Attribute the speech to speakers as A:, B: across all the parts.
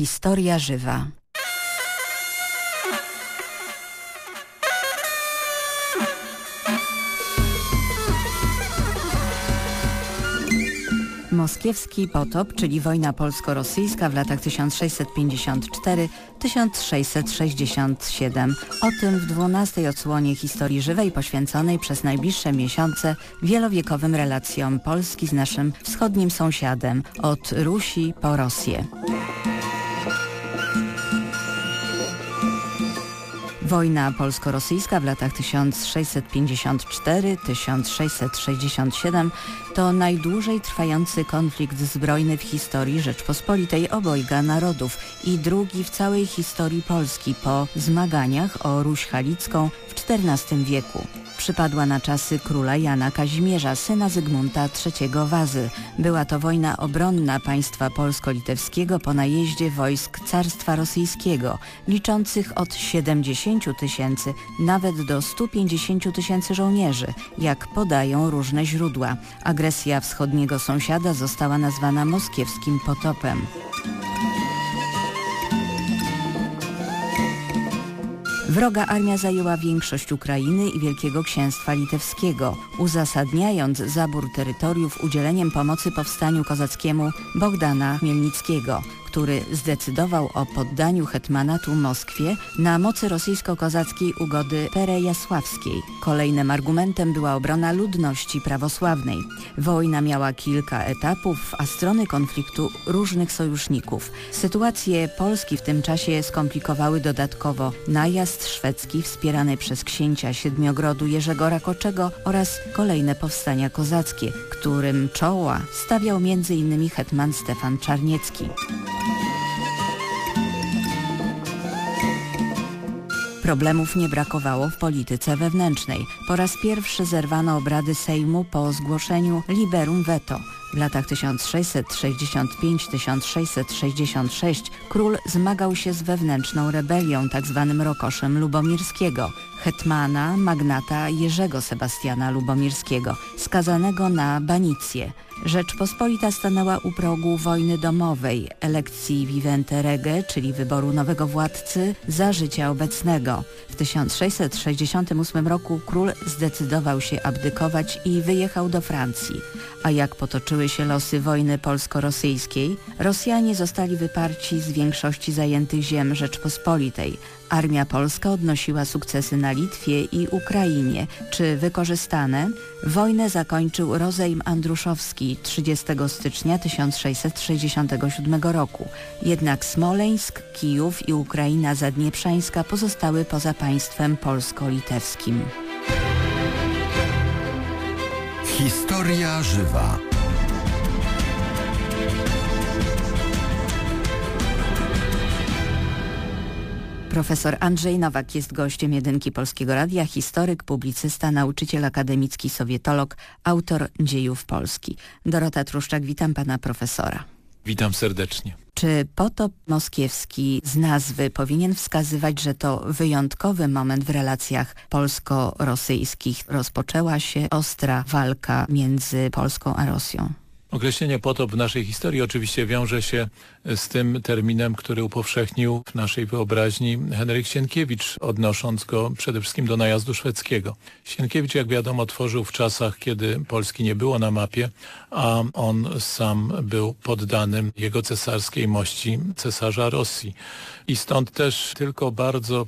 A: Historia żywa. Moskiewski potop, czyli wojna polsko-rosyjska w latach 1654-1667. O tym w dwunastej odsłonie historii żywej poświęconej przez najbliższe miesiące wielowiekowym relacjom Polski z naszym wschodnim sąsiadem od Rusi po Rosję. Wojna polsko-rosyjska w latach 1654-1667 to najdłużej trwający konflikt zbrojny w historii Rzeczpospolitej obojga narodów i drugi w całej historii Polski po zmaganiach o Ruś Halicką w XIV wieku przypadła na czasy króla Jana Kazimierza, syna Zygmunta III Wazy. Była to wojna obronna państwa polsko-litewskiego po najeździe wojsk Carstwa Rosyjskiego, liczących od 70 tysięcy nawet do 150 tysięcy żołnierzy, jak podają różne źródła. Agresja wschodniego sąsiada została nazwana moskiewskim potopem. Wroga armia zajęła większość Ukrainy i Wielkiego Księstwa Litewskiego, uzasadniając zabór terytoriów udzieleniem pomocy powstaniu kozackiemu Bogdana Chmielnickiego który zdecydował o poddaniu hetmanatu Moskwie na mocy rosyjsko-kozackiej ugody Perejasławskiej. Kolejnym argumentem była obrona ludności prawosławnej. Wojna miała kilka etapów, a strony konfliktu różnych sojuszników. Sytuację Polski w tym czasie skomplikowały dodatkowo najazd szwedzki wspierany przez księcia Siedmiogrodu Jerzego Rakoczego oraz kolejne powstania kozackie, którym czoła stawiał m.in. hetman Stefan Czarniecki. Problemów nie brakowało w polityce wewnętrznej. Po raz pierwszy zerwano obrady Sejmu po zgłoszeniu liberum veto. W latach 1665-1666 król zmagał się z wewnętrzną rebelią, tzw. Tak rokoszem lubomirskiego, hetmana, magnata Jerzego Sebastiana Lubomirskiego, skazanego na banicję. Rzeczpospolita stanęła u progu wojny domowej, elekcji vivente rege, czyli wyboru nowego władcy za życia obecnego. W 1668 roku król zdecydował się abdykować i wyjechał do Francji. A jak potoczyły się losy wojny polsko-rosyjskiej, Rosjanie zostali wyparci z większości zajętych ziem Rzeczpospolitej, Armia polska odnosiła sukcesy na Litwie i Ukrainie. Czy wykorzystane? Wojnę zakończył rozejm Andruszowski 30 stycznia 1667 roku. Jednak Smoleńsk, Kijów i Ukraina Zadnieprzańska pozostały poza państwem polsko-litewskim.
B: Historia żywa.
A: Profesor Andrzej Nowak jest gościem Jedynki Polskiego Radia, historyk, publicysta, nauczyciel akademicki, sowietolog, autor dziejów Polski. Dorota Truszczak, witam pana profesora.
C: Witam serdecznie.
A: Czy potop moskiewski z nazwy powinien wskazywać, że to wyjątkowy moment w relacjach polsko-rosyjskich? Rozpoczęła się ostra walka między Polską a Rosją.
C: Określenie potop w naszej historii oczywiście wiąże się z tym terminem, który upowszechnił w naszej wyobraźni Henryk Sienkiewicz, odnosząc go przede wszystkim do najazdu szwedzkiego. Sienkiewicz, jak wiadomo, tworzył w czasach, kiedy Polski nie było na mapie, a on sam był poddanym jego cesarskiej mości cesarza Rosji. I stąd też tylko bardzo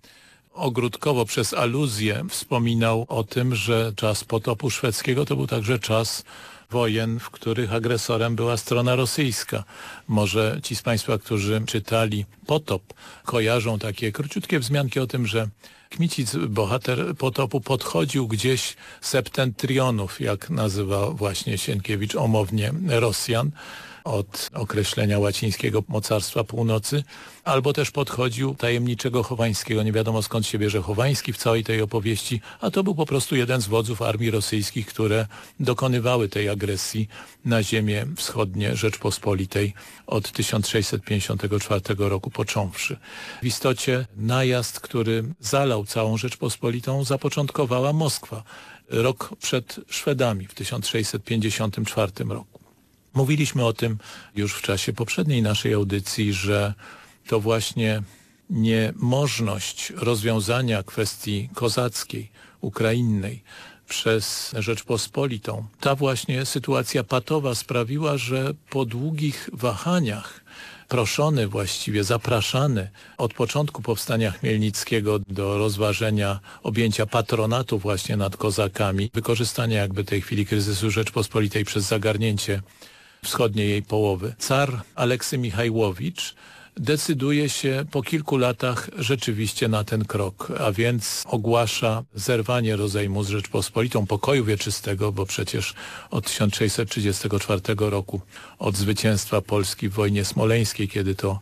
C: ogródkowo przez aluzję wspominał o tym, że czas potopu szwedzkiego to był także czas wojen, w których agresorem była strona rosyjska. Może ci z Państwa, którzy czytali Potop, kojarzą takie króciutkie wzmianki o tym, że Kmicic, bohater Potopu, podchodził gdzieś septentrionów, jak nazywa właśnie Sienkiewicz omownie Rosjan, od określenia łacińskiego mocarstwa północy, albo też podchodził tajemniczego Chowańskiego. Nie wiadomo skąd się bierze Chowański w całej tej opowieści, a to był po prostu jeden z wodzów armii rosyjskich, które dokonywały tej agresji na ziemię wschodnie Rzeczpospolitej od 1654 roku począwszy. W istocie najazd, który zalał całą Rzeczpospolitą zapoczątkowała Moskwa rok przed Szwedami w 1654 roku. Mówiliśmy o tym już w czasie poprzedniej naszej audycji, że to właśnie niemożność rozwiązania kwestii kozackiej, ukrainnej przez Rzeczpospolitą. Ta właśnie sytuacja patowa sprawiła, że po długich wahaniach proszony właściwie, zapraszany od początku powstania Chmielnickiego do rozważenia objęcia patronatu właśnie nad kozakami, wykorzystania jakby tej chwili kryzysu Rzeczpospolitej przez zagarnięcie wschodniej jej połowy. Car Aleksy Michajłowicz decyduje się po kilku latach rzeczywiście na ten krok, a więc ogłasza zerwanie rozejmu z Rzeczpospolitą pokoju wieczystego, bo przecież od 1634 roku, od zwycięstwa Polski w wojnie smoleńskiej, kiedy to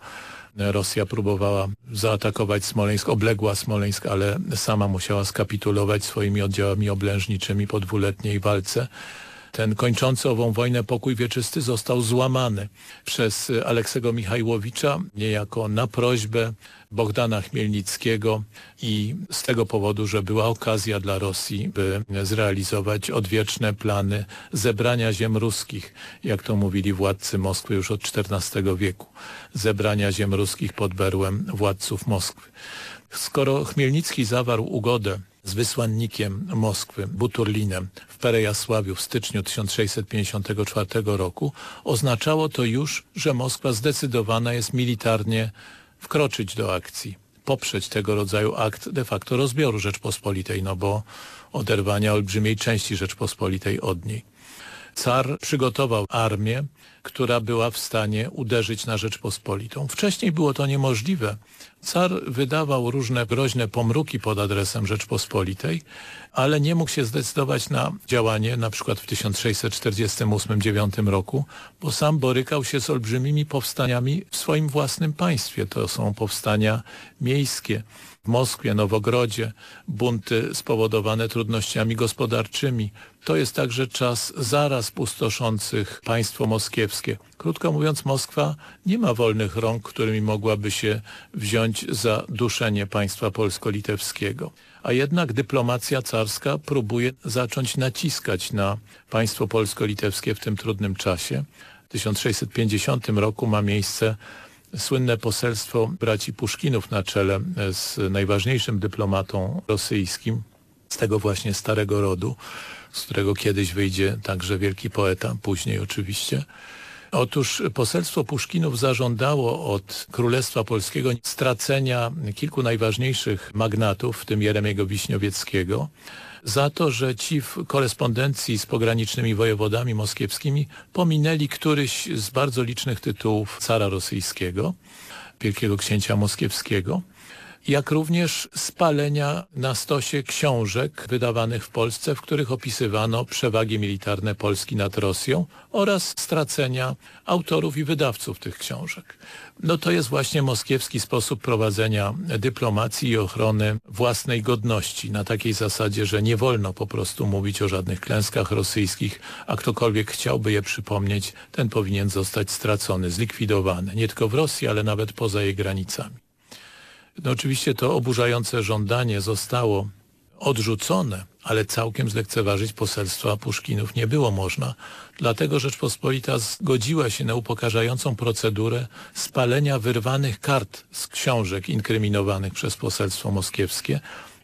C: Rosja próbowała zaatakować Smoleńsk, obległa Smoleńsk, ale sama musiała skapitulować swoimi oddziałami oblężniczymi po dwuletniej walce ten kończący ową wojnę pokój wieczysty został złamany przez Aleksego Michajłowicza niejako na prośbę Bogdana Chmielnickiego i z tego powodu, że była okazja dla Rosji, by zrealizować odwieczne plany zebrania ziem ruskich, jak to mówili władcy Moskwy już od XIV wieku, zebrania ziem ruskich pod berłem władców Moskwy. Skoro Chmielnicki zawarł ugodę z wysłannikiem Moskwy, Buturlinem w Perejasławiu w styczniu 1654 roku, oznaczało to już, że Moskwa zdecydowana jest militarnie wkroczyć do akcji, poprzeć tego rodzaju akt de facto rozbioru Rzeczpospolitej, no bo oderwania olbrzymiej części Rzeczpospolitej od niej. Car przygotował armię, która była w stanie uderzyć na Rzeczpospolitą. Wcześniej było to niemożliwe. Car wydawał różne groźne pomruki pod adresem Rzeczpospolitej, ale nie mógł się zdecydować na działanie na przykład w 1648-9 roku, bo sam borykał się z olbrzymimi powstaniami w swoim własnym państwie. To są powstania miejskie w Moskwie, Nowogrodzie, bunty spowodowane trudnościami gospodarczymi. To jest także czas zaraz pustoszących państwo moskiewskie. Krótko mówiąc, Moskwa nie ma wolnych rąk, którymi mogłaby się wziąć za duszenie państwa polsko-litewskiego. A jednak dyplomacja carska próbuje zacząć naciskać na państwo polsko-litewskie w tym trudnym czasie. W 1650 roku ma miejsce słynne poselstwo braci Puszkinów na czele z najważniejszym dyplomatą rosyjskim, z tego właśnie starego rodu, z którego kiedyś wyjdzie także wielki poeta, później oczywiście. Otóż poselstwo Puszkinów zażądało od Królestwa Polskiego stracenia kilku najważniejszych magnatów, w tym Jeremiego Wiśniowieckiego, za to, że ci w korespondencji z pogranicznymi wojewodami moskiewskimi pominęli któryś z bardzo licznych tytułów cara rosyjskiego, wielkiego księcia moskiewskiego jak również spalenia na stosie książek wydawanych w Polsce, w których opisywano przewagi militarne Polski nad Rosją oraz stracenia autorów i wydawców tych książek. No to jest właśnie moskiewski sposób prowadzenia dyplomacji i ochrony własnej godności na takiej zasadzie, że nie wolno po prostu mówić o żadnych klęskach rosyjskich, a ktokolwiek chciałby je przypomnieć, ten powinien zostać stracony, zlikwidowany, nie tylko w Rosji, ale nawet poza jej granicami. No oczywiście to oburzające żądanie zostało odrzucone, ale całkiem zlekceważyć poselstwa Puszkinów nie było można. Dlatego Rzeczpospolita zgodziła się na upokarzającą procedurę spalenia wyrwanych kart z książek inkryminowanych przez poselstwo moskiewskie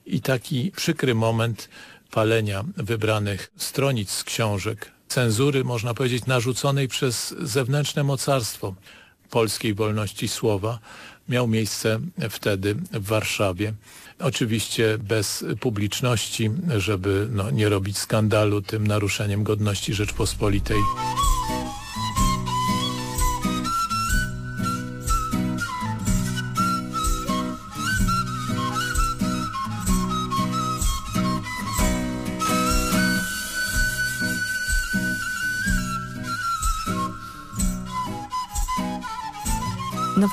C: i taki przykry moment palenia wybranych stronic z książek, cenzury, można powiedzieć, narzuconej przez zewnętrzne mocarstwo polskiej wolności słowa, miał miejsce wtedy w Warszawie. Oczywiście bez publiczności, żeby no, nie robić skandalu tym naruszeniem godności Rzeczpospolitej.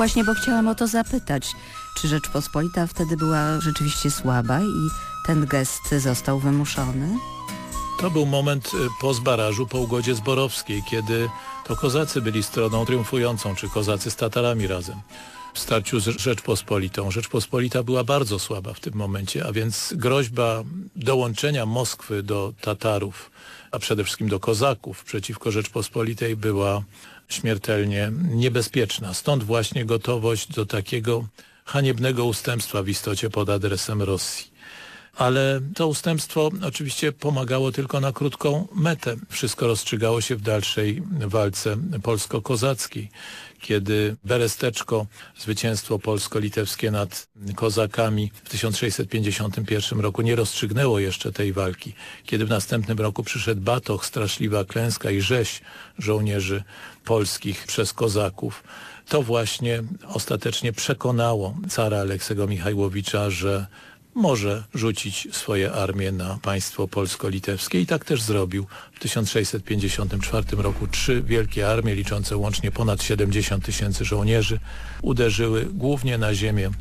A: Właśnie, bo chciałam o to zapytać. Czy Rzeczpospolita wtedy była rzeczywiście słaba i ten gest został wymuszony?
C: To był moment y, po zbarażu, po ugodzie zborowskiej, kiedy to kozacy byli stroną triumfującą, czy kozacy z Tatarami razem w starciu z Rzeczpospolitą. Rzeczpospolita była bardzo słaba w tym momencie, a więc groźba dołączenia Moskwy do Tatarów, a przede wszystkim do Kozaków przeciwko Rzeczpospolitej była śmiertelnie niebezpieczna. Stąd właśnie gotowość do takiego haniebnego ustępstwa w istocie pod adresem Rosji. Ale to ustępstwo oczywiście pomagało tylko na krótką metę. Wszystko rozstrzygało się w dalszej walce polsko-kozackiej, kiedy Beresteczko, zwycięstwo polsko-litewskie nad kozakami w 1651 roku nie rozstrzygnęło jeszcze tej walki. Kiedy w następnym roku przyszedł Batoch, straszliwa klęska i rzeź żołnierzy polskich przez kozaków, to właśnie ostatecznie przekonało cara Aleksego Michajłowicza, że może rzucić swoje armie na państwo polsko-litewskie i tak też zrobił. W 1654 roku trzy wielkie armie liczące łącznie ponad 70 tysięcy żołnierzy uderzyły głównie na ziemię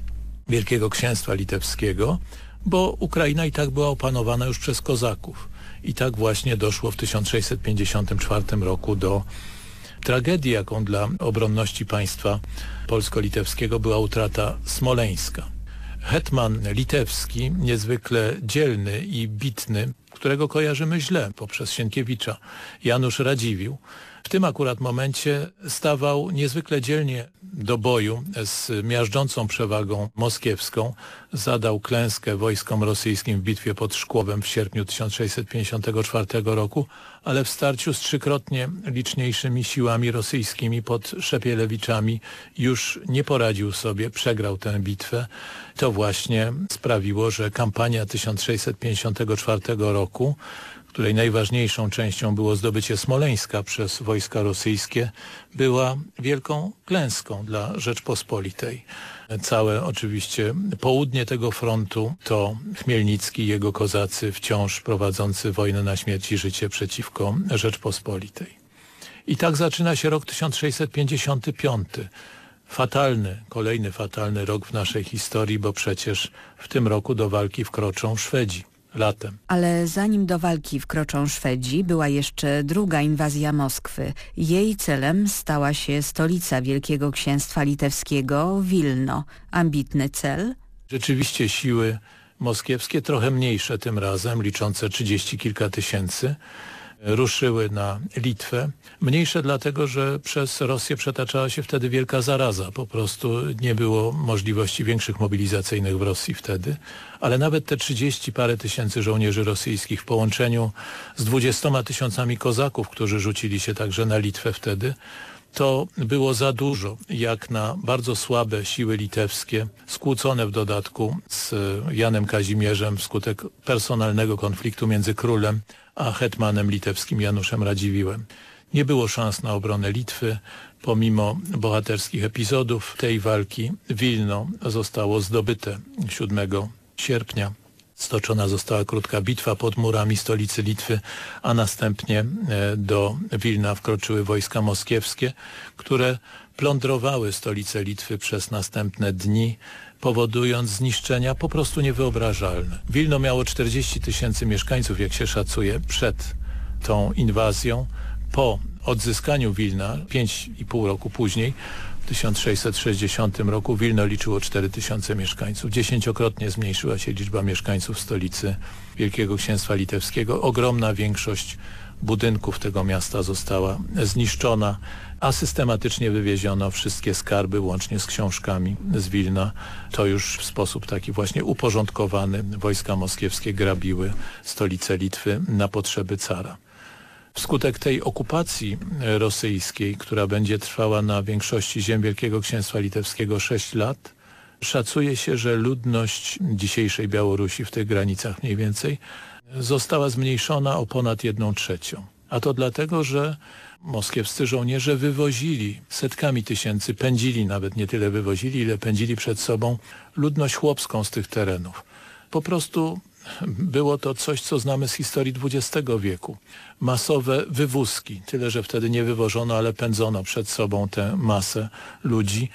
C: Wielkiego Księstwa Litewskiego, bo Ukraina i tak była opanowana już przez kozaków. I tak właśnie doszło w 1654 roku do tragedii, jaką dla obronności państwa polsko-litewskiego była utrata Smoleńska. Hetman litewski, niezwykle dzielny i bitny, którego kojarzymy źle poprzez Sienkiewicza, Janusz Radziwił, w tym akurat momencie stawał niezwykle dzielnie do boju z miażdżącą przewagą moskiewską. Zadał klęskę wojskom rosyjskim w bitwie pod Szkłowem w sierpniu 1654 roku, ale w starciu z trzykrotnie liczniejszymi siłami rosyjskimi pod Szepielewiczami już nie poradził sobie, przegrał tę bitwę. To właśnie sprawiło, że kampania 1654 roku której najważniejszą częścią było zdobycie Smoleńska przez wojska rosyjskie, była wielką klęską dla Rzeczpospolitej. Całe oczywiście południe tego frontu to Chmielnicki i jego kozacy wciąż prowadzący wojnę na śmierć i życie przeciwko Rzeczpospolitej. I tak zaczyna się rok 1655. Fatalny, kolejny fatalny rok w naszej historii, bo przecież w tym roku do walki wkroczą Szwedzi latem.
A: Ale zanim do walki wkroczą Szwedzi, była jeszcze druga inwazja Moskwy. Jej celem stała się stolica Wielkiego Księstwa Litewskiego, Wilno. Ambitny cel?
C: Rzeczywiście siły moskiewskie, trochę mniejsze tym razem, liczące trzydzieści kilka tysięcy, ruszyły na Litwę. Mniejsze dlatego, że przez Rosję przetaczała się wtedy wielka zaraza. Po prostu nie było możliwości większych mobilizacyjnych w Rosji wtedy. Ale nawet te 30 parę tysięcy żołnierzy rosyjskich w połączeniu z 20 tysiącami kozaków, którzy rzucili się także na Litwę wtedy, to było za dużo, jak na bardzo słabe siły litewskie, skłócone w dodatku z Janem Kazimierzem wskutek personalnego konfliktu między królem a hetmanem litewskim Januszem Radziwiłem. Nie było szans na obronę Litwy. Pomimo bohaterskich epizodów tej walki Wilno zostało zdobyte 7 sierpnia. Stoczona została krótka bitwa pod murami stolicy Litwy, a następnie e, do Wilna wkroczyły wojska moskiewskie, które plądrowały stolicę Litwy przez następne dni, powodując zniszczenia po prostu niewyobrażalne. Wilno miało 40 tysięcy mieszkańców, jak się szacuje, przed tą inwazją. Po odzyskaniu Wilna, 5,5 roku później, w 1660 roku Wilno liczyło 4 tysiące mieszkańców. Dziesięciokrotnie zmniejszyła się liczba mieszkańców stolicy Wielkiego Księstwa Litewskiego. Ogromna większość budynków tego miasta została zniszczona a systematycznie wywieziono wszystkie skarby łącznie z książkami z Wilna. To już w sposób taki właśnie uporządkowany wojska moskiewskie grabiły stolicę Litwy na potrzeby cara. Wskutek tej okupacji rosyjskiej, która będzie trwała na większości ziem Wielkiego Księstwa Litewskiego 6 lat, szacuje się, że ludność dzisiejszej Białorusi w tych granicach mniej więcej została zmniejszona o ponad jedną trzecią. A to dlatego, że moskiewscy żołnierze wywozili setkami tysięcy, pędzili nawet nie tyle wywozili, ile pędzili przed sobą ludność chłopską z tych terenów. Po prostu było to coś, co znamy z historii XX wieku. Masowe wywózki, tyle że wtedy nie wywożono, ale pędzono przed sobą tę masę ludzi,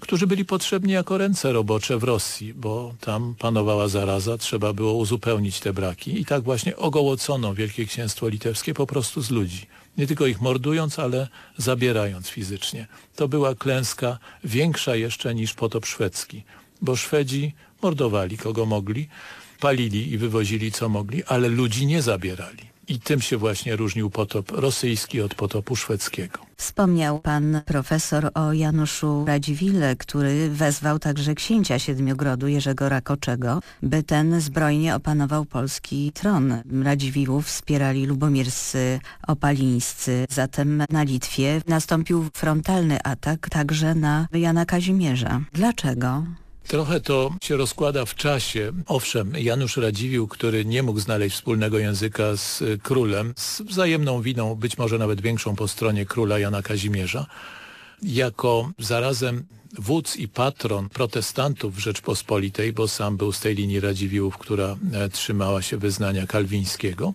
C: którzy byli potrzebni jako ręce robocze w Rosji, bo tam panowała zaraza, trzeba było uzupełnić te braki. I tak właśnie ogołocono Wielkie Księstwo Litewskie po prostu z ludzi nie tylko ich mordując, ale zabierając fizycznie. To była klęska większa jeszcze niż potop szwedzki, bo Szwedzi mordowali kogo mogli, palili i wywozili co mogli, ale ludzi nie zabierali. I tym się właśnie różnił potop rosyjski od potopu szwedzkiego.
A: Wspomniał pan profesor o Januszu Radziwile, który wezwał także księcia Siedmiogrodu Jerzego Rakoczego, by ten zbrojnie opanował polski tron. Radziwiłów wspierali lubomirscy opalińscy. Zatem na Litwie nastąpił frontalny atak także na Jana Kazimierza. Dlaczego?
C: Trochę to się rozkłada w czasie. Owszem, Janusz Radziwiłł, który nie mógł znaleźć wspólnego języka z królem, z wzajemną winą, być może nawet większą po stronie króla Jana Kazimierza, jako zarazem wódz i patron protestantów w Rzeczpospolitej, bo sam był z tej linii Radziwiłłów, która e, trzymała się wyznania kalwińskiego.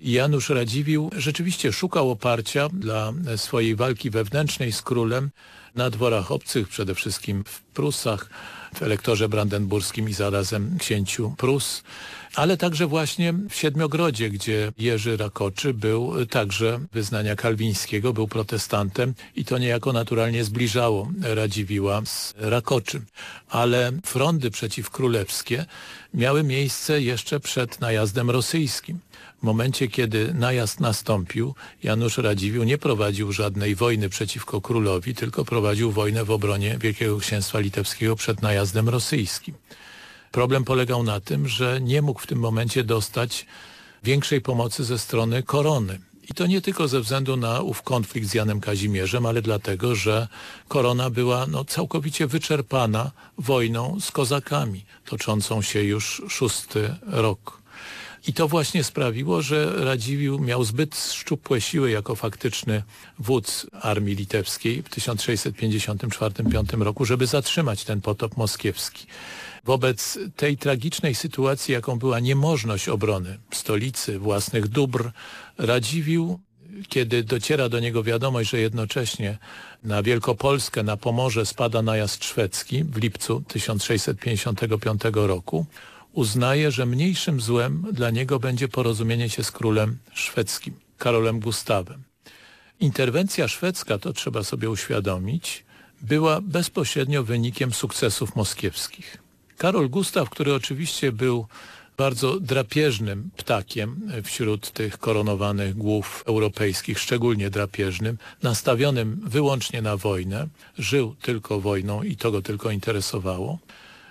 C: Janusz Radziwiłł rzeczywiście szukał oparcia dla swojej walki wewnętrznej z królem na dworach obcych, przede wszystkim w Prusach, w elektorze brandenburskim i zarazem księciu Prus, ale także właśnie w Siedmiogrodzie, gdzie Jerzy Rakoczy był także wyznania kalwińskiego, był protestantem i to niejako naturalnie zbliżało Radziwiła z Rakoczym. Ale frondy przeciwkrólewskie miały miejsce jeszcze przed najazdem rosyjskim. W momencie, kiedy najazd nastąpił, Janusz Radziwiłł nie prowadził żadnej wojny przeciwko królowi, tylko prowadził wojnę w obronie Wielkiego Księstwa Litewskiego przed najazdem rosyjskim. Problem polegał na tym, że nie mógł w tym momencie dostać większej pomocy ze strony korony. I to nie tylko ze względu na ów konflikt z Janem Kazimierzem, ale dlatego, że korona była no, całkowicie wyczerpana wojną z kozakami, toczącą się już szósty rok. I to właśnie sprawiło, że Radziwiłł miał zbyt szczupłe siły jako faktyczny wódz armii litewskiej w 1654-5 roku, żeby zatrzymać ten potop moskiewski. Wobec tej tragicznej sytuacji, jaką była niemożność obrony stolicy, własnych dóbr, Radziwiłł kiedy dociera do niego wiadomość, że jednocześnie na Wielkopolskę, na Pomorze spada najazd szwedzki w lipcu 1655 roku, uznaje, że mniejszym złem dla niego będzie porozumienie się z królem szwedzkim, Karolem Gustawem. Interwencja szwedzka, to trzeba sobie uświadomić, była bezpośrednio wynikiem sukcesów moskiewskich. Karol Gustaw, który oczywiście był bardzo drapieżnym ptakiem wśród tych koronowanych głów europejskich, szczególnie drapieżnym, nastawionym wyłącznie na wojnę, żył tylko wojną i to go tylko interesowało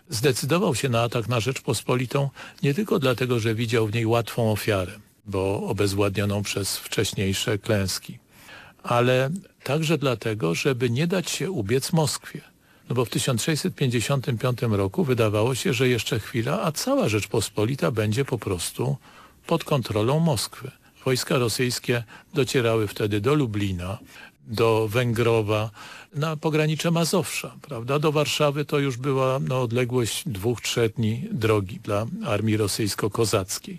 C: zdecydował się na atak na Rzeczpospolitą nie tylko dlatego, że widział w niej łatwą ofiarę, bo obezwładnioną przez wcześniejsze klęski, ale także dlatego, żeby nie dać się ubiec Moskwie. No bo w 1655 roku wydawało się, że jeszcze chwila, a cała Rzeczpospolita będzie po prostu pod kontrolą Moskwy. Wojska rosyjskie docierały wtedy do Lublina, do Węgrowa, na pogranicze Mazowsza. Prawda? Do Warszawy to już była no, odległość dwóch, trzech dni drogi dla armii rosyjsko-kozackiej.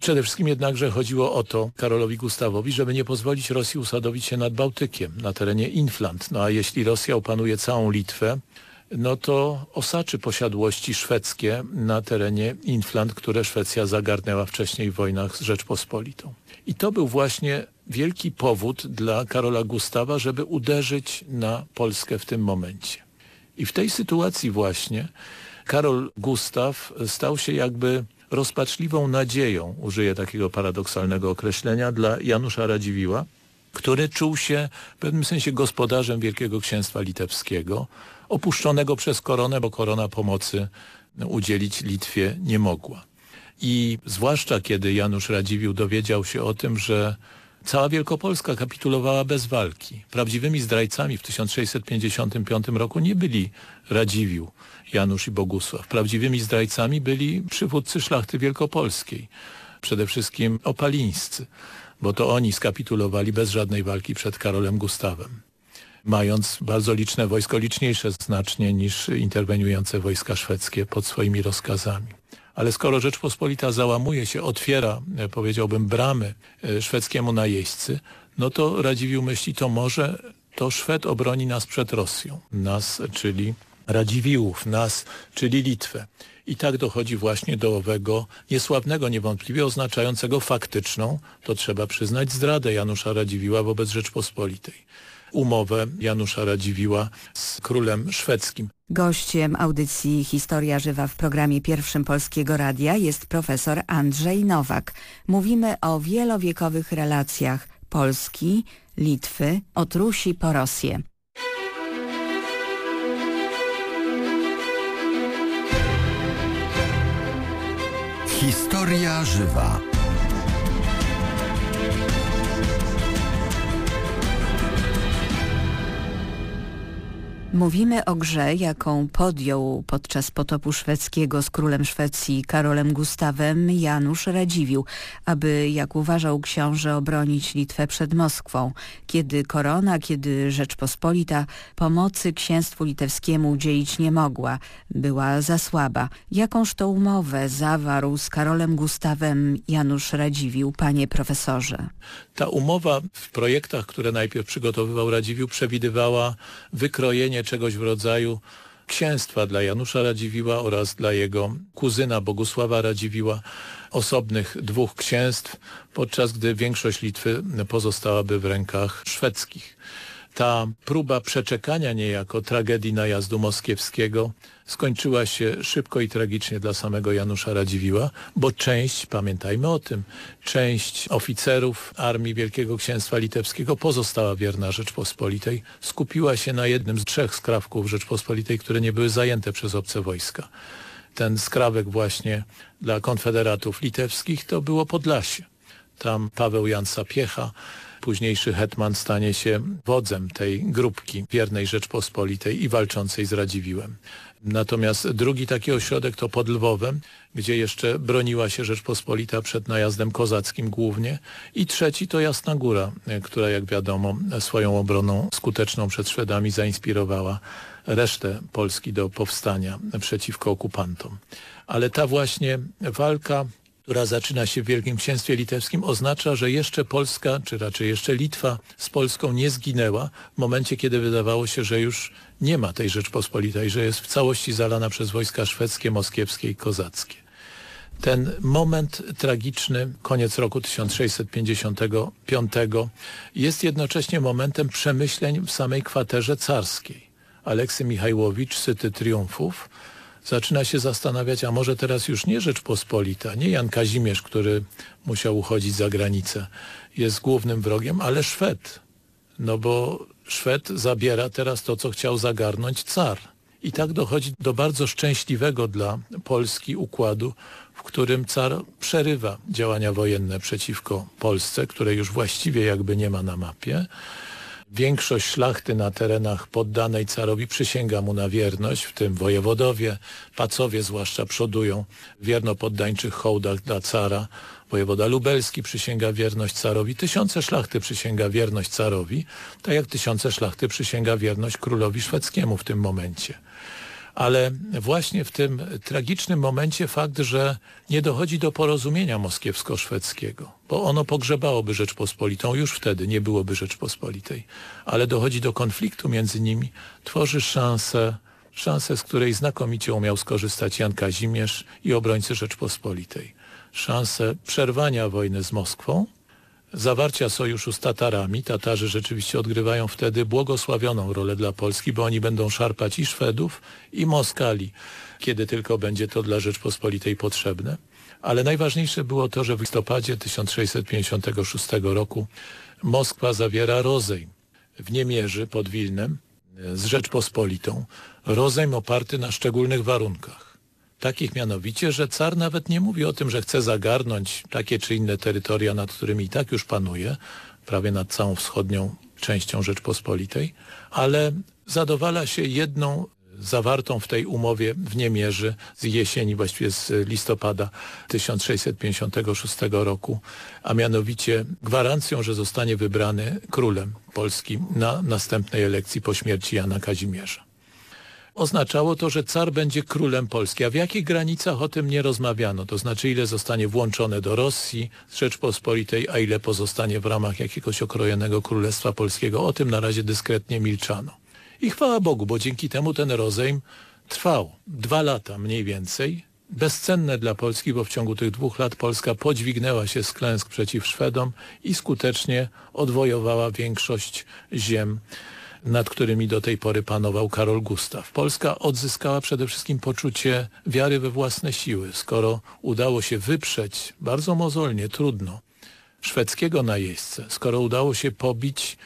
C: Przede wszystkim jednakże chodziło o to Karolowi Gustawowi, żeby nie pozwolić Rosji usadowić się nad Bałtykiem, na terenie Inflant. No a jeśli Rosja opanuje całą Litwę, no to osaczy posiadłości szwedzkie na terenie Inflant, które Szwecja zagarnęła wcześniej w wojnach z Rzeczpospolitą. I to był właśnie wielki powód dla Karola Gustawa, żeby uderzyć na Polskę w tym momencie. I w tej sytuacji właśnie Karol Gustaw stał się jakby rozpaczliwą nadzieją, użyję takiego paradoksalnego określenia, dla Janusza Radziwiła, który czuł się w pewnym sensie gospodarzem Wielkiego Księstwa Litewskiego, opuszczonego przez koronę, bo korona pomocy udzielić Litwie nie mogła. I zwłaszcza kiedy Janusz Radziwiłł dowiedział się o tym, że cała Wielkopolska kapitulowała bez walki. Prawdziwymi zdrajcami w 1655 roku nie byli Radziwiłł, Janusz i Bogusław. Prawdziwymi zdrajcami byli przywódcy szlachty wielkopolskiej, przede wszystkim opalińscy, bo to oni skapitulowali bez żadnej walki przed Karolem Gustawem mając bardzo liczne wojsko, liczniejsze znacznie niż interweniujące wojska szwedzkie pod swoimi rozkazami. Ale skoro Rzeczpospolita załamuje się, otwiera, e, powiedziałbym, bramy e, szwedzkiemu najeźdźcy, no to Radziwiłł myśli, to może to Szwed obroni nas przed Rosją. Nas, czyli Radziwiłłów, nas, czyli Litwę. I tak dochodzi właśnie do owego niesławnego, niewątpliwie oznaczającego faktyczną, to trzeba przyznać, zdradę Janusza Radziwiła wobec Rzeczpospolitej. Umowę Janusza Radziwiła z królem szwedzkim.
A: Gościem audycji Historia Żywa w programie pierwszym Polskiego Radia jest profesor Andrzej Nowak. Mówimy o wielowiekowych relacjach Polski, Litwy, od Rusi po Rosję.
B: Historia Żywa.
A: Mówimy o grze, jaką podjął podczas potopu szwedzkiego z królem Szwecji Karolem Gustawem Janusz Radziwiłł, aby, jak uważał książę, obronić Litwę przed Moskwą. Kiedy korona, kiedy Rzeczpospolita pomocy księstwu litewskiemu udzielić nie mogła, była za słaba. Jakąż to umowę zawarł z Karolem Gustawem Janusz Radziwiłł, panie profesorze?
C: Ta umowa w projektach, które najpierw przygotowywał Radziwiłł, przewidywała wykrojenie czegoś w rodzaju księstwa dla Janusza Radziwiła oraz dla jego kuzyna Bogusława Radziwiła, osobnych dwóch księstw, podczas gdy większość Litwy pozostałaby w rękach szwedzkich. Ta próba przeczekania niejako tragedii najazdu moskiewskiego skończyła się szybko i tragicznie dla samego Janusza Radziwiła, bo część, pamiętajmy o tym, część oficerów armii Wielkiego Księstwa Litewskiego pozostała wierna Rzeczpospolitej, skupiła się na jednym z trzech skrawków Rzeczpospolitej, które nie były zajęte przez obce wojska. Ten skrawek właśnie dla konfederatów litewskich to było Podlasie. Tam Paweł Jan Sapiecha późniejszy hetman stanie się wodzem tej grupki wiernej Rzeczpospolitej i walczącej z Radziwiłem. Natomiast drugi taki ośrodek to pod Lwowem, gdzie jeszcze broniła się Rzeczpospolita przed najazdem kozackim głównie i trzeci to Jasna Góra, która jak wiadomo swoją obroną skuteczną przed Szwedami zainspirowała resztę Polski do powstania przeciwko okupantom. Ale ta właśnie walka która zaczyna się w Wielkim Księstwie Litewskim, oznacza, że jeszcze Polska, czy raczej jeszcze Litwa z Polską nie zginęła w momencie, kiedy wydawało się, że już nie ma tej Rzeczpospolitej, że jest w całości zalana przez wojska szwedzkie, moskiewskie i kozackie. Ten moment tragiczny, koniec roku 1655, jest jednocześnie momentem przemyśleń w samej kwaterze carskiej. Aleksy Michajłowicz, syty triumfów, zaczyna się zastanawiać, a może teraz już nie Rzeczpospolita, nie Jan Kazimierz, który musiał uchodzić za granicę, jest głównym wrogiem, ale Szwed. No bo Szwed zabiera teraz to, co chciał zagarnąć car. I tak dochodzi do bardzo szczęśliwego dla Polski układu, w którym car przerywa działania wojenne przeciwko Polsce, której już właściwie jakby nie ma na mapie. Większość szlachty na terenach poddanej carowi przysięga mu na wierność, w tym wojewodowie, pacowie zwłaszcza przodują. W wiernopoddańczych hołdach dla cara. Wojewoda lubelski przysięga wierność carowi, tysiące szlachty przysięga wierność carowi, tak jak tysiące szlachty przysięga wierność królowi szwedzkiemu w tym momencie ale właśnie w tym tragicznym momencie fakt, że nie dochodzi do porozumienia moskiewsko-szwedzkiego, bo ono pogrzebałoby Rzeczpospolitą, już wtedy nie byłoby Rzeczpospolitej, ale dochodzi do konfliktu między nimi, tworzy szansę, szansę, z której znakomicie umiał skorzystać Jan Kazimierz i obrońcy Rzeczpospolitej. Szansę przerwania wojny z Moskwą, zawarcia sojuszu z Tatarami. Tatarzy rzeczywiście odgrywają wtedy błogosławioną rolę dla Polski, bo oni będą szarpać i Szwedów, i Moskali, kiedy tylko będzie to dla Rzeczpospolitej potrzebne. Ale najważniejsze było to, że w listopadzie 1656 roku Moskwa zawiera rozejm w Niemierzy pod Wilnem z Rzeczpospolitą. Rozejm oparty na szczególnych warunkach. Takich mianowicie, że car nawet nie mówi o tym, że chce zagarnąć takie czy inne terytoria, nad którymi i tak już panuje, prawie nad całą wschodnią częścią Rzeczpospolitej, ale zadowala się jedną zawartą w tej umowie w Niemierzy z jesieni, właściwie z listopada 1656 roku, a mianowicie gwarancją, że zostanie wybrany królem Polski na następnej elekcji po śmierci Jana Kazimierza oznaczało to, że car będzie królem Polski. A w jakich granicach o tym nie rozmawiano? To znaczy ile zostanie włączone do Rosji Rzeczpospolitej, a ile pozostanie w ramach jakiegoś okrojonego Królestwa Polskiego. O tym na razie dyskretnie milczano. I chwała Bogu, bo dzięki temu ten rozejm trwał dwa lata mniej więcej, bezcenne dla Polski, bo w ciągu tych dwóch lat Polska podźwignęła się z klęsk przeciw Szwedom i skutecznie odwojowała większość ziem nad którymi do tej pory panował Karol Gustaw. Polska odzyskała przede wszystkim poczucie wiary we własne siły, skoro udało się wyprzeć, bardzo mozolnie, trudno, szwedzkiego najeźdźcę, skoro udało się pobić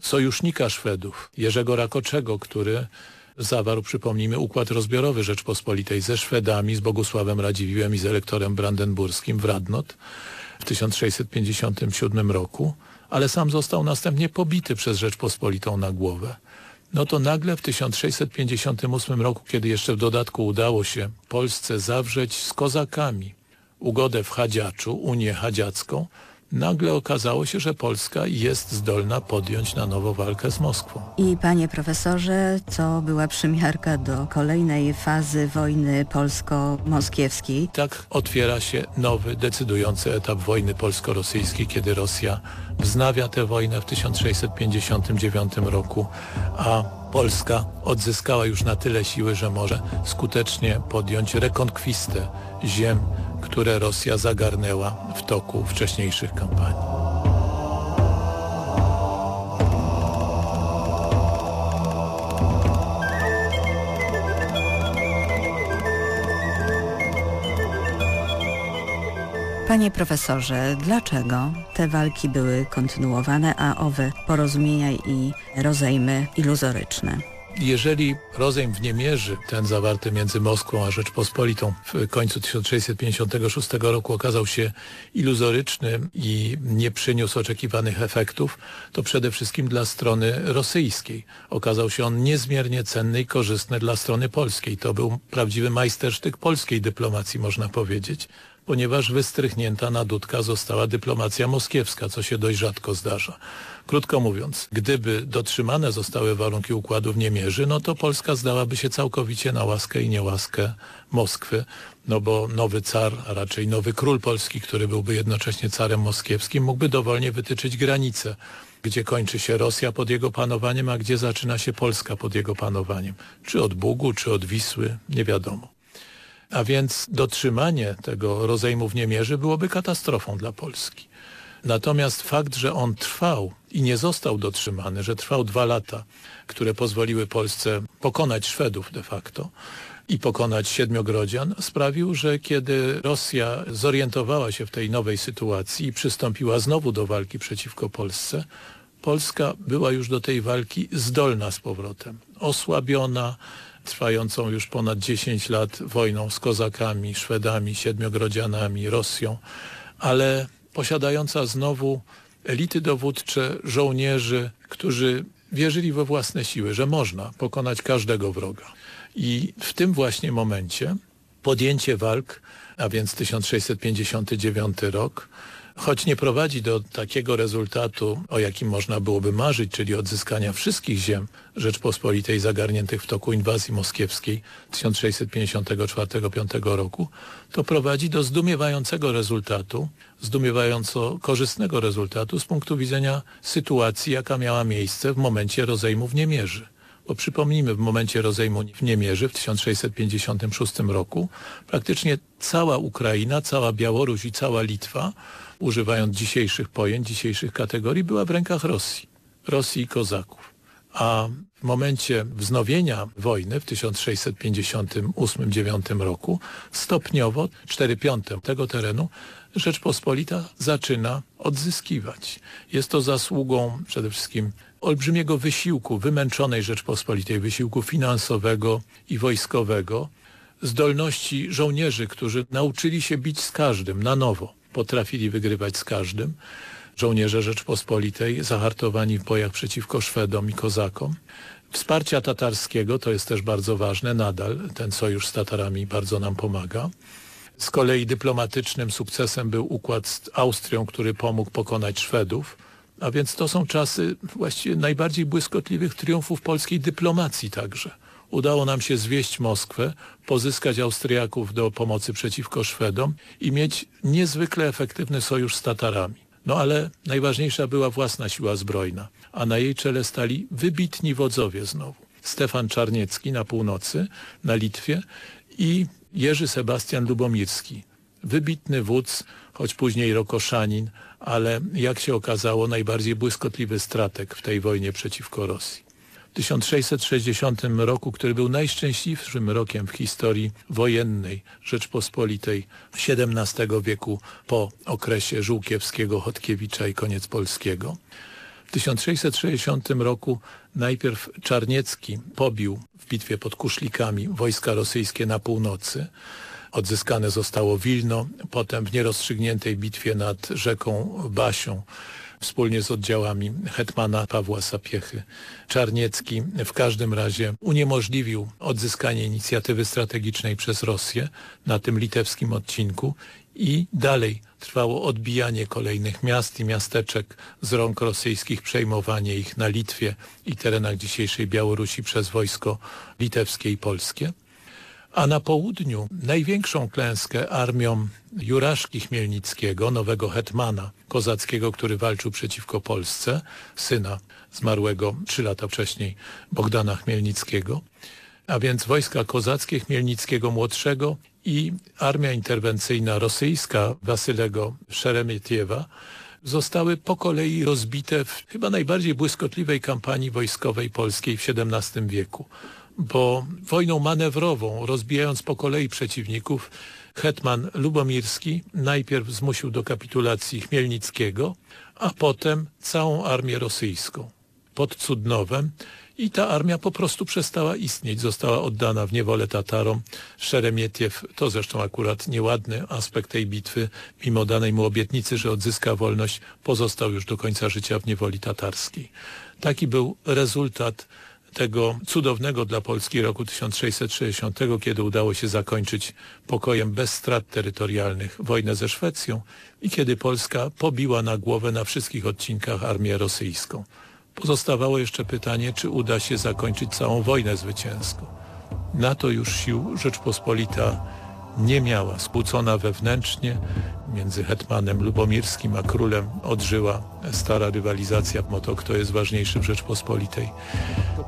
C: sojusznika Szwedów, Jerzego Rakoczego, który zawarł, przypomnijmy, układ rozbiorowy Rzeczpospolitej ze Szwedami, z Bogusławem Radziwiłem i z elektorem brandenburskim w Radnot w 1657 roku ale sam został następnie pobity przez Rzeczpospolitą na głowę. No to nagle w 1658 roku, kiedy jeszcze w dodatku udało się Polsce zawrzeć z kozakami ugodę w Hadziaczu, Unię Hadziacką, nagle okazało się, że Polska jest zdolna podjąć na nowo walkę z Moskwą.
A: I panie profesorze, co była przymiarka do kolejnej fazy wojny polsko-moskiewskiej?
C: Tak otwiera się nowy, decydujący etap wojny polsko-rosyjskiej, kiedy Rosja wznawia tę wojnę w 1659 roku, a Polska odzyskała już na tyle siły, że może skutecznie podjąć rekonkwistę ziem które Rosja zagarnęła w toku wcześniejszych kampanii.
A: Panie profesorze, dlaczego te walki były kontynuowane, a owe porozumienia i rozejmy iluzoryczne?
C: Jeżeli rozejm w Niemierzy, ten zawarty między Moskwą a Rzeczpospolitą w końcu 1656 roku okazał się iluzoryczny i nie przyniósł oczekiwanych efektów, to przede wszystkim dla strony rosyjskiej. Okazał się on niezmiernie cenny i korzystny dla strony polskiej. To był prawdziwy majstersztyk polskiej dyplomacji, można powiedzieć ponieważ wystrychnięta na dudka została dyplomacja moskiewska, co się dość rzadko zdarza. Krótko mówiąc, gdyby dotrzymane zostały warunki układu w Niemierzy, no to Polska zdałaby się całkowicie na łaskę i niełaskę Moskwy, no bo nowy car, a raczej nowy król polski, który byłby jednocześnie carem moskiewskim, mógłby dowolnie wytyczyć granice gdzie kończy się Rosja pod jego panowaniem, a gdzie zaczyna się Polska pod jego panowaniem. Czy od Bugu, czy od Wisły, nie wiadomo. A więc dotrzymanie tego rozejmu w Niemierzy byłoby katastrofą dla Polski. Natomiast fakt, że on trwał i nie został dotrzymany, że trwał dwa lata, które pozwoliły Polsce pokonać Szwedów de facto i pokonać Siedmiogrodzian, sprawił, że kiedy Rosja zorientowała się w tej nowej sytuacji i przystąpiła znowu do walki przeciwko Polsce, Polska była już do tej walki zdolna z powrotem, osłabiona, trwającą już ponad 10 lat wojną z Kozakami, Szwedami, Siedmiogrodzianami, Rosją, ale posiadająca znowu elity dowódcze, żołnierzy, którzy wierzyli we własne siły, że można pokonać każdego wroga. I w tym właśnie momencie podjęcie walk, a więc 1659 rok, choć nie prowadzi do takiego rezultatu, o jakim można byłoby marzyć, czyli odzyskania wszystkich ziem Rzeczpospolitej zagarniętych w toku inwazji moskiewskiej 1654-5 roku, to prowadzi do zdumiewającego rezultatu, zdumiewająco korzystnego rezultatu z punktu widzenia sytuacji, jaka miała miejsce w momencie rozejmu w Niemierzy. Bo przypomnijmy, w momencie rozejmu w Niemierzy w 1656 roku praktycznie cała Ukraina, cała Białoruś i cała Litwa używając dzisiejszych pojęć, dzisiejszych kategorii, była w rękach Rosji, Rosji i Kozaków. A w momencie wznowienia wojny w 1658-9 roku stopniowo 4 piąte tego terenu Rzeczpospolita zaczyna odzyskiwać. Jest to zasługą przede wszystkim olbrzymiego wysiłku wymęczonej Rzeczpospolitej, wysiłku finansowego i wojskowego, zdolności żołnierzy, którzy nauczyli się bić z każdym na nowo potrafili wygrywać z każdym. Żołnierze Rzeczpospolitej zahartowani w bojach przeciwko Szwedom i Kozakom. Wsparcia tatarskiego, to jest też bardzo ważne, nadal ten sojusz z Tatarami bardzo nam pomaga. Z kolei dyplomatycznym sukcesem był układ z Austrią, który pomógł pokonać Szwedów. A więc to są czasy właściwie najbardziej błyskotliwych triumfów polskiej dyplomacji także udało nam się zwieść Moskwę, pozyskać Austriaków do pomocy przeciwko Szwedom i mieć niezwykle efektywny sojusz z Tatarami. No ale najważniejsza była własna siła zbrojna, a na jej czele stali wybitni wodzowie znowu. Stefan Czarniecki na północy, na Litwie i Jerzy Sebastian Lubomirski. Wybitny wódz, choć później Rokoszanin, ale jak się okazało najbardziej błyskotliwy stratek w tej wojnie przeciwko Rosji. 1660 roku, który był najszczęśliwszym rokiem w historii wojennej Rzeczpospolitej XVII wieku po okresie Żółkiewskiego, Chodkiewicza i koniec Polskiego. W 1660 roku najpierw Czarniecki pobił w bitwie pod Kuszlikami wojska rosyjskie na północy. Odzyskane zostało Wilno, potem w nierozstrzygniętej bitwie nad rzeką Basią wspólnie z oddziałami hetmana Pawła Sapiechy. Czarniecki w każdym razie uniemożliwił odzyskanie inicjatywy strategicznej przez Rosję na tym litewskim odcinku i dalej trwało odbijanie kolejnych miast i miasteczek z rąk rosyjskich, przejmowanie ich na Litwie i terenach dzisiejszej Białorusi przez wojsko litewskie i polskie a na południu największą klęskę armią Juraszki Chmielnickiego, nowego hetmana kozackiego, który walczył przeciwko Polsce, syna zmarłego trzy lata wcześniej Bogdana Chmielnickiego, a więc wojska kozackie Chmielnickiego młodszego i armia interwencyjna rosyjska Wasylego Szeremietiewa zostały po kolei rozbite w chyba najbardziej błyskotliwej kampanii wojskowej polskiej w XVII wieku bo wojną manewrową, rozbijając po kolei przeciwników, hetman Lubomirski najpierw zmusił do kapitulacji Chmielnickiego, a potem całą armię rosyjską pod Cudnowem i ta armia po prostu przestała istnieć, została oddana w niewolę Tatarom. Szeremietiew, to zresztą akurat nieładny aspekt tej bitwy, mimo danej mu obietnicy, że odzyska wolność, pozostał już do końca życia w niewoli tatarskiej. Taki był rezultat tego cudownego dla Polski roku 1660, kiedy udało się zakończyć pokojem bez strat terytorialnych wojnę ze Szwecją i kiedy Polska pobiła na głowę na wszystkich odcinkach armię rosyjską. Pozostawało jeszcze pytanie, czy uda się zakończyć całą wojnę zwycięsko. Na to już sił Rzeczpospolita nie miała. Skłócona wewnętrznie między hetmanem lubomirskim a królem odżyła stara rywalizacja o to, kto jest ważniejszy w Rzeczpospolitej.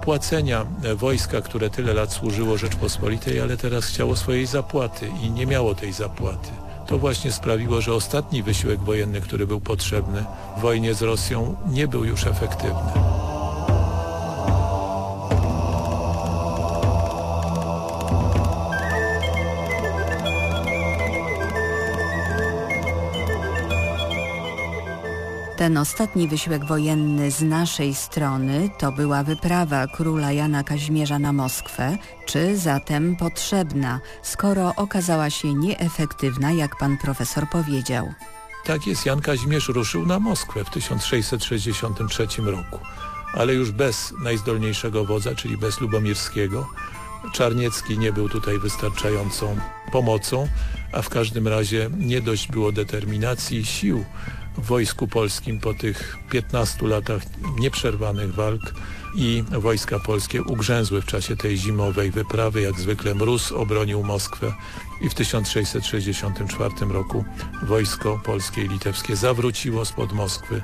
C: Płacenia wojska, które tyle lat służyło Rzeczpospolitej, ale teraz chciało swojej zapłaty i nie miało tej zapłaty. To właśnie sprawiło, że ostatni wysiłek wojenny, który był potrzebny w wojnie z Rosją, nie był już efektywny.
A: Ten ostatni wysiłek wojenny z naszej strony to była wyprawa króla Jana Kazimierza na Moskwę, czy zatem potrzebna, skoro okazała się nieefektywna, jak pan profesor powiedział.
C: Tak jest, Jan Kazimierz ruszył na Moskwę w 1663 roku, ale już bez najzdolniejszego wodza, czyli bez Lubomirskiego. Czarniecki nie był tutaj wystarczającą pomocą, a w każdym razie nie dość było determinacji i sił Wojsku Polskim po tych 15 latach nieprzerwanych walk i wojska polskie ugrzęzły w czasie tej zimowej wyprawy. Jak zwykle mróz obronił Moskwę i w 1664 roku wojsko polskie i litewskie zawróciło spod Moskwy,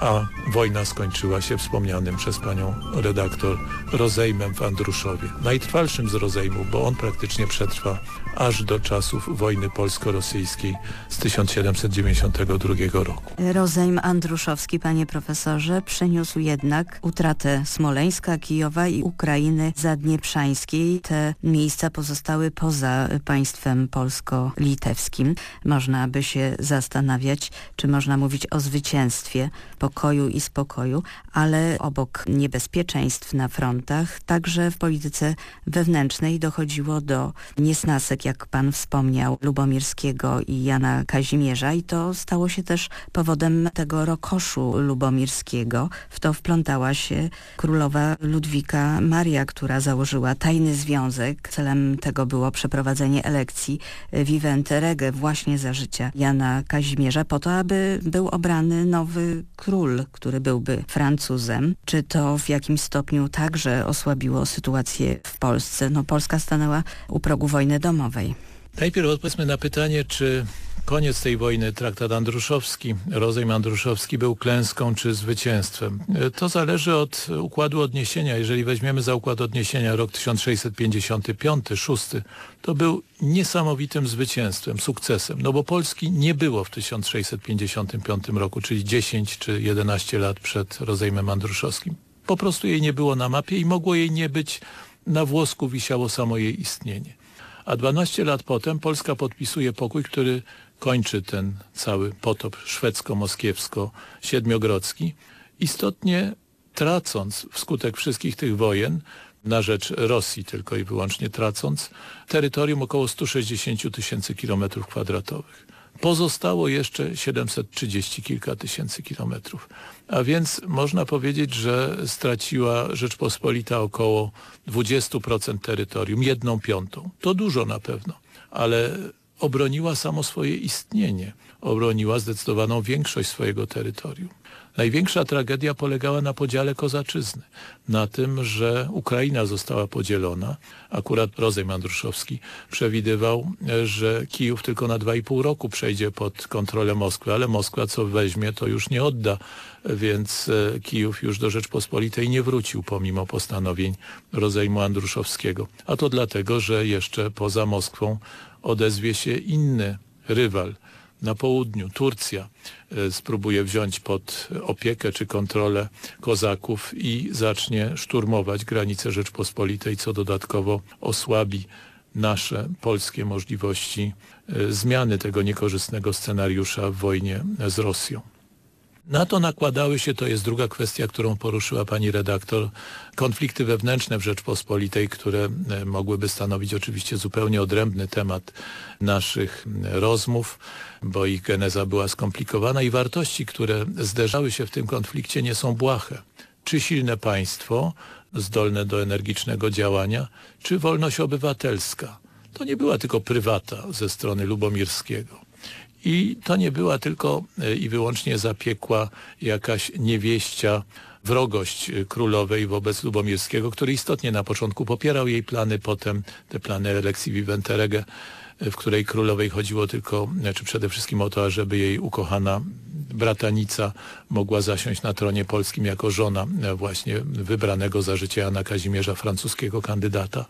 C: a wojna skończyła się wspomnianym przez panią redaktor rozejmem w Andruszowie. Najtrwalszym z rozejmów, bo on praktycznie przetrwa aż do czasów wojny polsko-rosyjskiej z 1792 roku.
A: Rozejm Andruszowski, panie profesorze, przyniósł jednak utratę Smoleńska, Kijowa i Ukrainy Zadnieprzańskiej. Te miejsca pozostały poza państwem polsko-litewskim. Można by się zastanawiać, czy można mówić o zwycięstwie, pokoju i spokoju, ale obok niebezpieczeństw na frontach, także w polityce wewnętrznej dochodziło do niesnasek jak pan wspomniał, Lubomirskiego i Jana Kazimierza i to stało się też powodem tego rokoszu lubomirskiego. W to wplątała się królowa Ludwika Maria, która założyła tajny związek. Celem tego było przeprowadzenie elekcji Vivente Rege właśnie za życia Jana Kazimierza po to, aby był obrany nowy król, który byłby Francuzem. Czy to w jakimś stopniu także osłabiło sytuację w Polsce? No Polska stanęła u progu wojny domowej.
C: Najpierw odpowiedzmy na pytanie, czy koniec tej wojny, traktat andruszowski, rozejm andruszowski był klęską czy zwycięstwem. To zależy od układu odniesienia. Jeżeli weźmiemy za układ odniesienia rok 1655-6, to był niesamowitym zwycięstwem, sukcesem, no bo Polski nie było w 1655 roku, czyli 10 czy 11 lat przed rozejmem andruszowskim. Po prostu jej nie było na mapie i mogło jej nie być, na włosku wisiało samo jej istnienie. A 12 lat potem Polska podpisuje pokój, który kończy ten cały potop szwedzko-moskiewsko-siedmiogrodzki, istotnie tracąc wskutek wszystkich tych wojen na rzecz Rosji tylko i wyłącznie tracąc, terytorium około 160 tysięcy kilometrów kwadratowych. Pozostało jeszcze 730 kilka tysięcy kilometrów. A więc można powiedzieć, że straciła Rzeczpospolita około 20% terytorium, jedną piątą. To dużo na pewno, ale obroniła samo swoje istnienie, obroniła zdecydowaną większość swojego terytorium. Największa tragedia polegała na podziale kozaczyzny, na tym, że Ukraina została podzielona. Akurat Rozejm Andruszowski przewidywał, że Kijów tylko na dwa i pół roku przejdzie pod kontrolę Moskwy, ale Moskwa co weźmie, to już nie odda, więc e, Kijów już do Rzeczpospolitej nie wrócił pomimo postanowień Rozejmu Andruszowskiego. A to dlatego, że jeszcze poza Moskwą odezwie się inny rywal na południu, Turcja, e, spróbuje wziąć pod opiekę czy kontrolę kozaków i zacznie szturmować granice Rzeczpospolitej, co dodatkowo osłabi nasze polskie możliwości e, zmiany tego niekorzystnego scenariusza w wojnie z Rosją. Na to nakładały się, to jest druga kwestia, którą poruszyła pani redaktor, konflikty wewnętrzne w Rzeczpospolitej, które e, mogłyby stanowić oczywiście zupełnie odrębny temat naszych rozmów, bo ich geneza była skomplikowana i wartości, które zderzały się w tym konflikcie nie są błahe. Czy silne państwo, zdolne do energicznego działania, czy wolność obywatelska. To nie była tylko prywata ze strony Lubomirskiego. I to nie była tylko e, i wyłącznie zapiekła jakaś niewieścia wrogość e, królowej wobec Lubomirskiego, który istotnie na początku popierał jej plany, potem te plany elekcji Viventerege, e, w której królowej chodziło tylko, znaczy przede wszystkim o to, ażeby jej ukochana bratanica mogła zasiąść na tronie polskim jako żona właśnie wybranego za życia Jana Kazimierza francuskiego kandydata.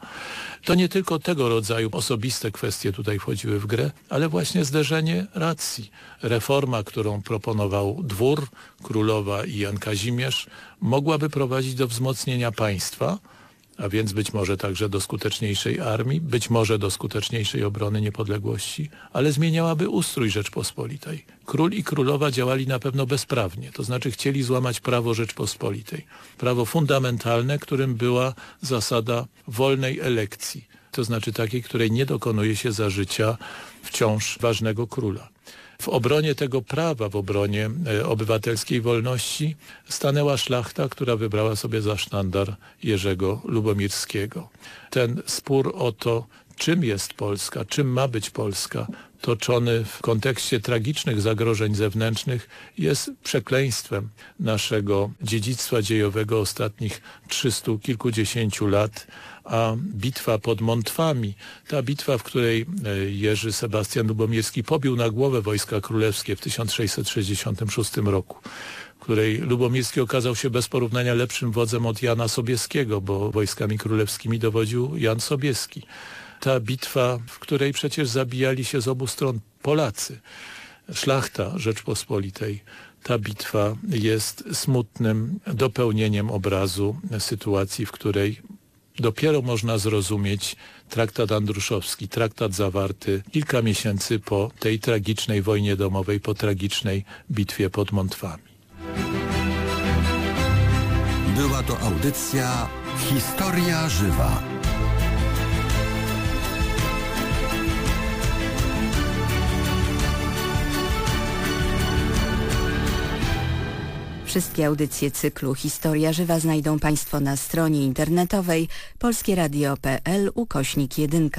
C: To nie tylko tego rodzaju osobiste kwestie tutaj wchodziły w grę, ale właśnie zderzenie racji. Reforma, którą proponował dwór, królowa i Jan Kazimierz, mogłaby prowadzić do wzmocnienia państwa, a więc być może także do skuteczniejszej armii, być może do skuteczniejszej obrony niepodległości, ale zmieniałaby ustrój Rzeczpospolitej. Król i królowa działali na pewno bezprawnie, to znaczy chcieli złamać prawo Rzeczpospolitej. Prawo fundamentalne, którym była zasada wolnej elekcji, to znaczy takiej, której nie dokonuje się za życia wciąż ważnego króla. W obronie tego prawa, w obronie e, obywatelskiej wolności stanęła szlachta, która wybrała sobie za sztandar Jerzego Lubomirskiego. Ten spór o to, czym jest Polska, czym ma być Polska, toczony w kontekście tragicznych zagrożeń zewnętrznych jest przekleństwem naszego dziedzictwa dziejowego ostatnich trzystu kilkudziesięciu lat, a bitwa pod Montwami, ta bitwa, w której e, Jerzy Sebastian Lubomirski pobił na głowę wojska królewskie w 1666 roku, której Lubomirski okazał się bez porównania lepszym wodzem od Jana Sobieskiego, bo wojskami królewskimi dowodził Jan Sobieski. Ta bitwa, w której przecież zabijali się z obu stron Polacy, szlachta Rzeczpospolitej, ta bitwa jest smutnym dopełnieniem obrazu sytuacji, w której dopiero można zrozumieć traktat andruszowski, traktat zawarty kilka miesięcy po tej tragicznej wojnie domowej, po tragicznej bitwie pod Montwami.
B: Była to audycja Historia Żywa.
A: Wszystkie audycje cyklu Historia Żywa znajdą Państwo na stronie internetowej polskieradio.pl ukośnik 1.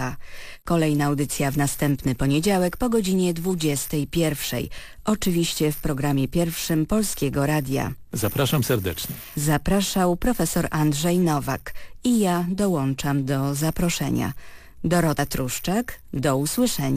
A: Kolejna audycja w następny poniedziałek po godzinie 21. Oczywiście w programie pierwszym Polskiego Radia.
C: Zapraszam serdecznie.
A: Zapraszał profesor Andrzej Nowak i ja dołączam do zaproszenia. Dorota Truszczak, do usłyszenia.